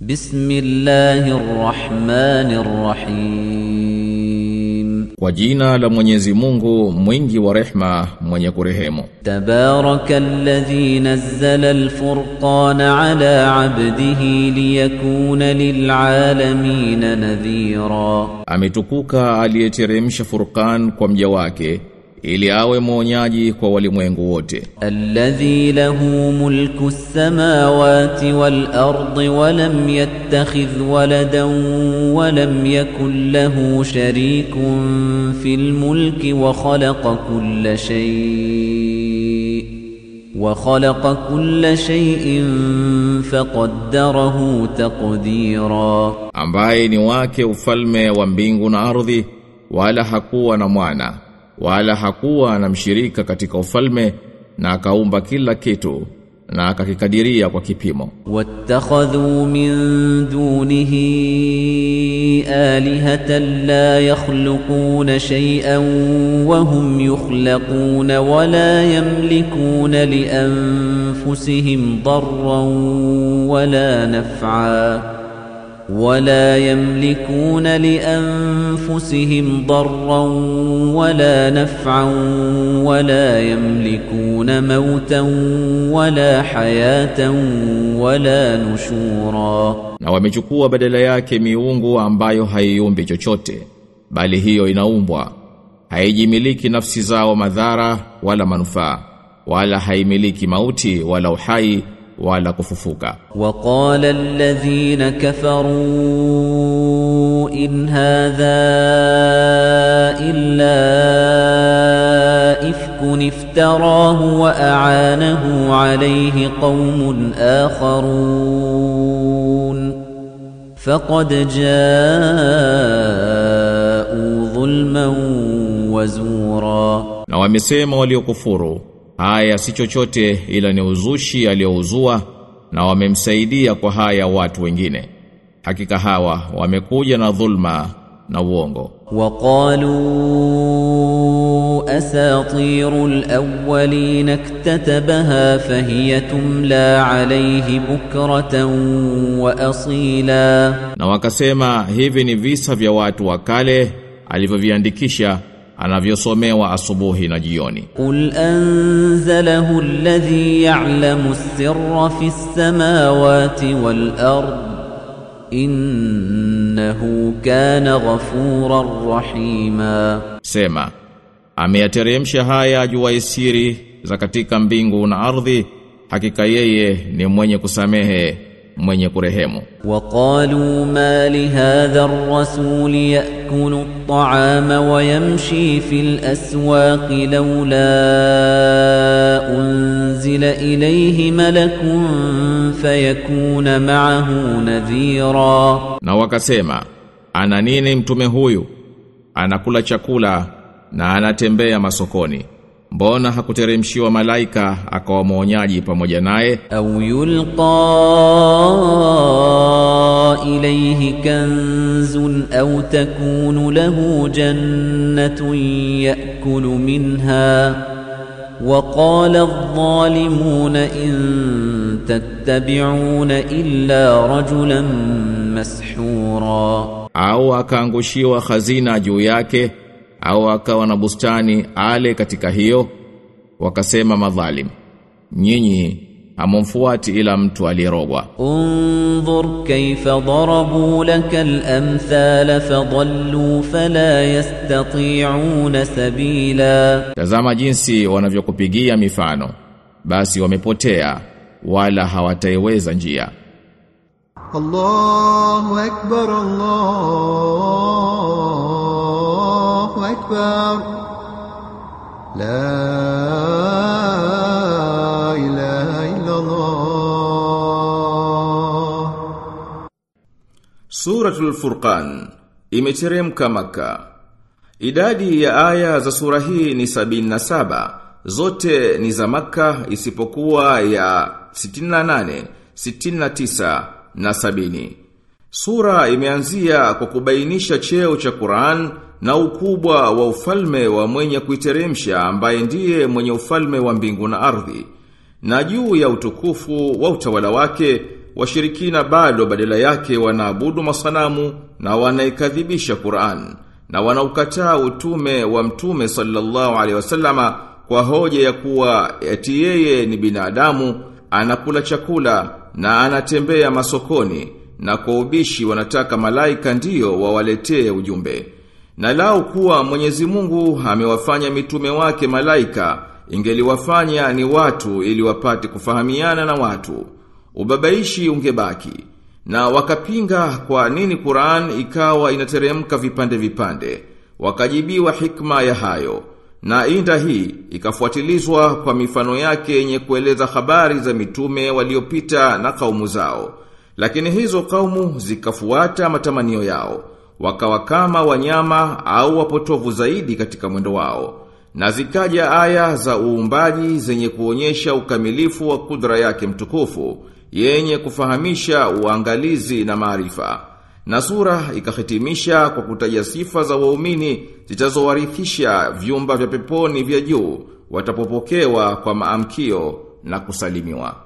بسم الله الرحمن الرحيم Kwa jina la Mwenyezi Mungu mwingi wa rehma mwenye kurehemu تبارك الذي نزل الفرقان على عبده ليكون للعالمين نذيرا Ametukuka aliyeteremsha Furqan kwa mja wake ili awe mwonyaji kwa walimwengu wote. Alladhi lahu mulku samawati wal ardi wa lam yattakhidh waladan wa lam yakul lahu sharikun fil mulki wa khalaqa kulla shay وخلق كل شيء فقدره تقديرا ambaye ni wake ufalme wa mbingu na ardhi wala hakuwa na mwana wala hakuwa na mshirika katika ufalme na akaumba kila kitu na akakikadiria kwa kipimo واتخذوا من دونه آلهة لا يخلقون شيئا وهم يخلقون ولا يملكون لأنفسهم ضرا ولا نفعا ولا يملكون لأنفسهم ضرا ولا نفعا ولا يملكون موتا ولا حياة ولا نشورا na wamechukua badala yake miungu ambayo haiumbi chochote bali hiyo inaumbwa haijimiliki nafsi zao madhara wala manufaa wala haimiliki mauti wala uhai wala kufufuka. Waqala alladhina kafaru in hadha illa ifkun iftarahu wa a'anahu alayhi qaumun akharun. فقد جاءوا ظلما وزورا na wamesema waliokufuru Haya si chochote ila ni uzushi aliyouzua na wamemsaidia kwa haya watu wengine. Hakika hawa wamekuja na dhulma na uongo. Waqalu asatirul awwalin iktatabaha fahiya tumla alayhi bukratan wa asila. Na wakasema hivi ni visa vya watu wa kale alivyoviandikisha anavyosomewa asubuhi na jioni. Qul anzalahu alladhi ya'lamu sirra fi samawati wal ard innahu kana ghafuran rahima, sema ameyateremsha haya jua isiri za katika mbingu na ardhi, hakika yeye ni mwenye kusamehe mwenye kurehemu. Waqalu ma li hadha ar-rasul ya'kulu at-ta'ama wa yamshi fil aswaq lawla unzila ilayhi malakun fayakuna ma'ahu nadhira. Na wakasema ana nini mtume huyu? Anakula chakula na anatembea masokoni. Mbona hakuteremshiwa malaika akawa mwonyaji pamoja naye? Au yulqa ilayhi kanzun au takunu lahu jannatun yakulu minha. Wa qala adh-dhalimuna in tattabi'una illa rajulan mashhura, au akaangushiwa khazina juu yake? au akawa na bustani ale katika hiyo? Wakasema madhalim nyinyi hamumfuati ila mtu alirogwa unzur kaifa darabu laka al-amthala fadallu fala yastati'una sabila. Tazama jinsi wanavyokupigia mifano. Basi wamepotea wala hawataiweza njia. Allahu akbar Allah. أكبر لا إله إلا الله Suratul Furqan imeteremka Maka. Idadi ya aya za sura hii ni 77, zote ni za Maka isipokuwa ya 68, 69 na 70. Sura imeanzia kwa kubainisha cheo cha Qur'an na ukubwa wa ufalme wa mwenye kuiteremsha ambaye ndiye mwenye ufalme wa mbingu na ardhi. Na juu ya utukufu wa utawala wake washirikina bado badala yake wanaabudu masanamu na wanaikadhibisha Qur'an na wanaukataa utume wa mtume sallallahu alaihi wasallama kwa hoja ya kuwa eti yeye ni binadamu anakula chakula na anatembea masokoni na kwa ubishi wanataka malaika ndiyo wawaletee ujumbe. Na lau kuwa Mwenyezi Mungu amewafanya mitume wake malaika, ingeliwafanya ni watu ili wapate kufahamiana na watu. Ubabaishi ungebaki. Na wakapinga kwa nini Qur'an ikawa inateremka vipande vipande. Wakajibiwa hikma ya hayo. Na inda hii ikafuatilizwa kwa mifano yake yenye kueleza habari za mitume waliopita na kaumu zao. Lakini hizo kaumu zikafuata matamanio yao, wakawa kama wanyama au wapotovu zaidi katika mwendo wao. Na zikaja aya za uumbaji zenye kuonyesha ukamilifu wa kudra yake mtukufu, yenye kufahamisha uangalizi na maarifa. Na sura ikahitimisha kwa kutaja sifa za waumini zitazowarithisha vyumba vya peponi vya juu watapopokewa kwa maamkio na kusalimiwa.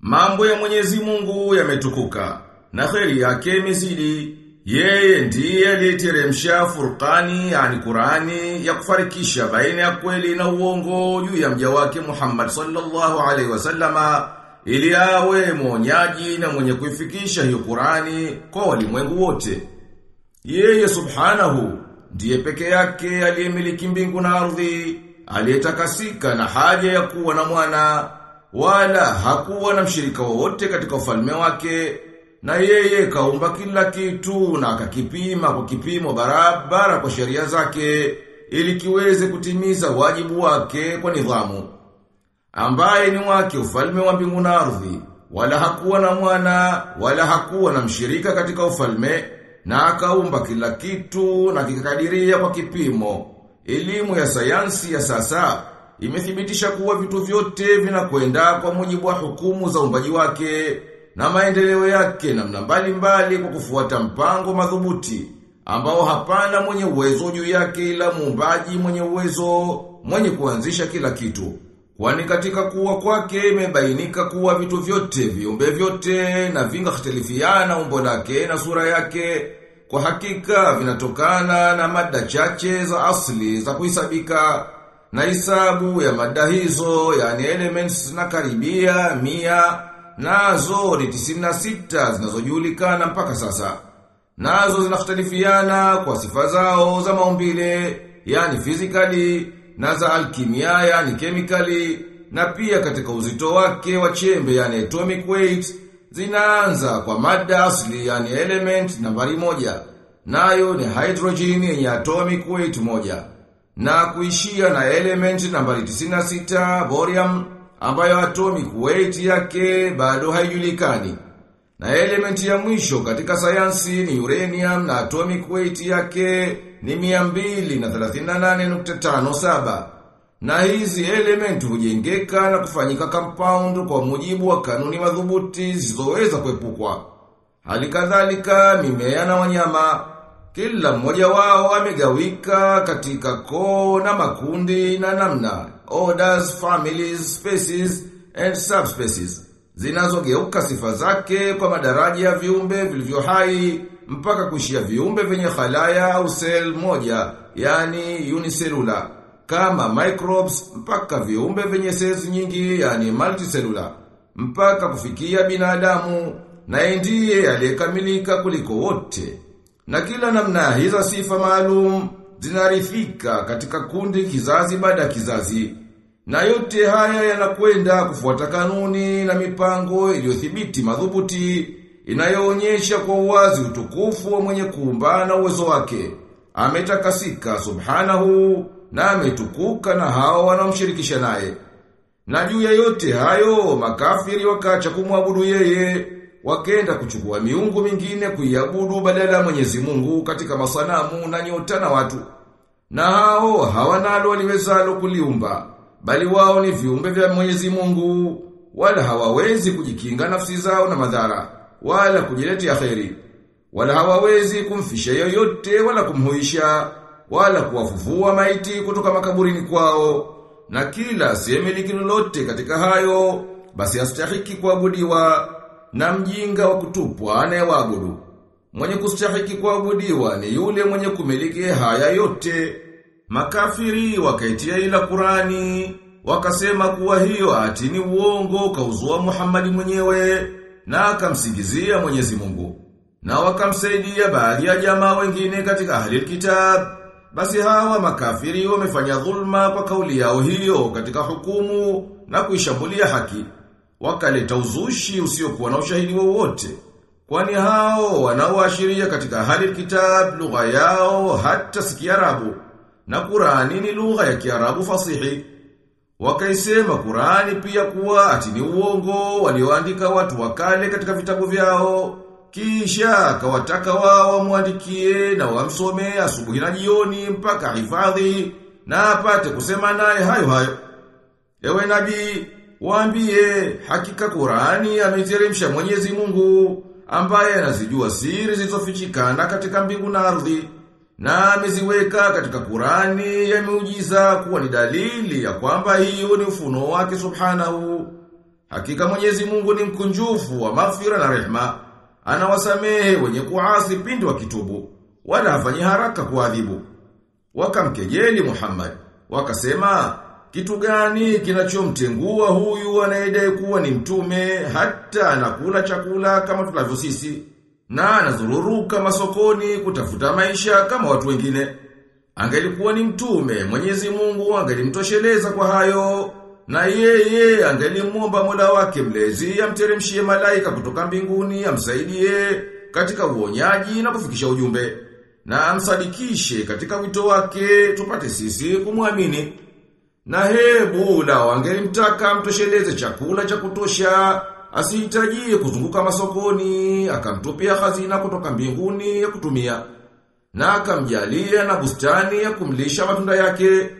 Mambo ya Mwenyezi Mungu yametukuka na kheri yake imezidi. Yeye ndiye aliyeteremsha Furqani yani Qurani ya kufarikisha baina ya kweli na uongo juu ya mja wake Muhammad sallallahu alaihi wasallama ili awe mwonyaji na mwenye kuifikisha hiyo Qurani kwa walimwengu wote. Yeye subhanahu ndiye peke yake aliyemiliki mbingu na ardhi, aliyetakasika na haja ya kuwa na mwana, wala hakuwa na mshirika wowote katika ufalme wake, na yeye kaumba kila kitu na akakipima kwa kipimo barabara kwa sheria zake, ili kiweze kutimiza wajibu wake kwa nidhamu. Ambaye ni wake ufalme wa mbingu na ardhi, wala hakuwa na mwana, wala hakuwa na mshirika katika ufalme, na akaumba kila kitu na kikadiria kwa kipimo. Elimu ya sayansi ya sasa imethibitisha kuwa vitu vyote vinakwenda kwa mujibu wa hukumu za umbaji wake na maendeleo yake namna mbalimbali kwa kufuata mpango madhubuti ambao hapana mwenye uwezo juu yake ila muumbaji mwenye uwezo mwenye kuanzisha kila kitu. Kwani katika kuwa kwake imebainika kuwa vitu vyote viumbe vyote na vingahtilifiana umbo lake na sura yake kwa hakika vinatokana na mada chache za asli za kuhisabika na hisabu ya mada hizo yani elements na karibia mia nazo ni 96 zinazojulikana mpaka sasa. Nazo zinakhtalifiana kwa sifa zao za maumbile yani physically na za alkimia yani chemically na pia katika uzito wake wa chembe yani atomic weight zinaanza kwa mada asli yani element nambari moja. Nayo ni hydrogen yenye atomic weight moja. Na kuishia na element nambari 96 borium ambayo atomic weight yake bado haijulikani. Na element ya mwisho katika sayansi ni uranium na atomic weight yake ni 238.57 na hizi element hujengeka na kufanyika compound kwa mujibu wa kanuni madhubuti zisizoweza kuepukwa. Hali kadhalika mimea na wanyama kila mmoja wao amegawika katika koo na makundi na namna orders, families, species and subspecies zinazogeuka sifa zake kwa madaraja ya viumbe vilivyo hai mpaka kuishia viumbe vyenye khalaya au cell moja yani unicellular. Kama microbes mpaka viumbe vyenye cells nyingi yani multicellular. Mpaka kufikia binadamu na ndiye aliyekamilika kuliko wote. Na kila namna hizo sifa maalum zinarithika katika kundi kizazi baada ya kizazi na yote haya yanakwenda kufuata kanuni na mipango iliyothibiti madhubuti inayoonyesha kwa uwazi utukufu wa mwenye kuumba na uwezo wake. Ametakasika subhanahu na ametukuka na hao wanaomshirikisha naye. Na juu ya yote hayo makafiri wakacha kumwabudu yeye, wakenda kuchukua miungu mingine kuiabudu badala ya Mwenyezi Mungu katika masanamu na nyota na watu. Na hao hawanalo waliwezalo kuliumba bali wao ni viumbe vya Mwenyezi Mungu wala hawawezi kujikinga nafsi zao na madhara wala kujiletea kheri wala hawawezi kumfisha yoyote wala kumhuisha wala kuwafufua maiti kutoka makaburini kwao na kila asiyemiliki lolote katika hayo basi astahiki kuabudiwa na mjinga wa kutupwa anayewaabudu Mwenye kustahiki kuabudiwa ni yule mwenye kumiliki haya yote. Makafiri wakaitia ila Qurani, wakasema kuwa hiyo ati ni uongo kauzua Muhammadi mwenyewe na akamsingizia Mwenyezi Mungu. Na wakamsaidia baadhi ya jamaa wengine katika ahli kitab. Basi hawa makafiri wamefanya dhulma kwa kauli yao hiyo katika hukumu na kuishambulia haki. Wakaleta uzushi usiokuwa na ushahidi wowote. Kwani hao wanaoashiria katika ahli kitab lugha yao hata si Kiarabu na Qurani ni lugha ya Kiarabu fasihi. Wakaisema Qurani pia kuwa ati ni uongo walioandika watu wakale katika vitabu vyao. Kisha akawataka wao wamwandikie na wamsome asubuhi na jioni mpaka hifadhi na apate kusema naye hayo hayo. Ewe nabii, waambie hakika Qurani ameteremsha Mwenyezi Mungu ambaye anazijua siri zilizofichikana katika mbingu na ardhi na ameziweka katika Kurani ya miujiza kuwa ni dalili ya kwamba hiyo ni ufuno wake subhanahu. Hakika Mwenyezi Mungu ni mkunjufu wa maghfira na rehma. Anawasamehe wenye kuasi pindi wa kitubu wala hafanyi haraka kuadhibu. Wakamkejeli Muhammad, wakasema, kitu gani kinachomtengua huyu anayedai kuwa ni mtume hata anakula chakula kama tunavyo sisi na anazururuka masokoni kutafuta maisha kama watu wengine. Angelikuwa ni mtume, Mwenyezi Mungu angelimtosheleza kwa hayo, na yeye angelimuomba Mola wake mlezi amteremshie malaika kutoka mbinguni amsaidie katika uonyaji na kufikisha ujumbe, na amsadikishe katika wito wake tupate sisi kumwamini. Na hebu la wangelimtaka mtosheleze chakula cha kutosha asihitajie kuzunguka masokoni, akamtupia hazina kutoka mbinguni ya kutumia, na akamjalia na bustani ya kumlisha matunda yake.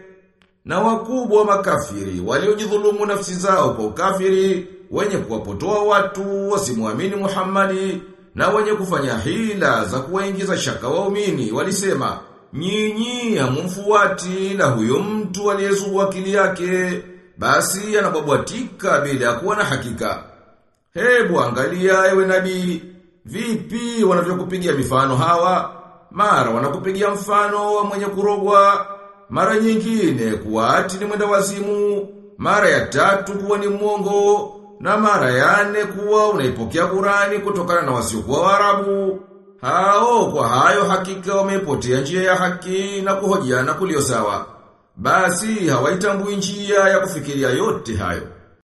Na wakubwa wa makafiri, waliojidhulumu nafsi zao kwa ukafiri, wenye kuwapotoa watu wasimwamini Muhammadi, na wenye kufanya hila za kuwaingiza shaka waumini, walisema, nyinyi hamumfuati na huyo mtu aliyezua akili yake, basi anabwabwatika bila kuwa na hakika. Hebu angalia ewe nabii, vipi wanavyokupigia mifano hawa? Mara wanakupigia mfano wa mwenye kurogwa, mara nyingine kuwa ati ni mwenda wazimu, mara ya tatu kuwa ni mwongo, na mara ya nne kuwa unaipokea Qurani kutokana na wasiokuwa Waarabu. Hao kwa hayo hakika wamepotea njia ya haki na kuhojiana kulio sawa. Basi hawaitambui njia ya kufikiria yote hayo.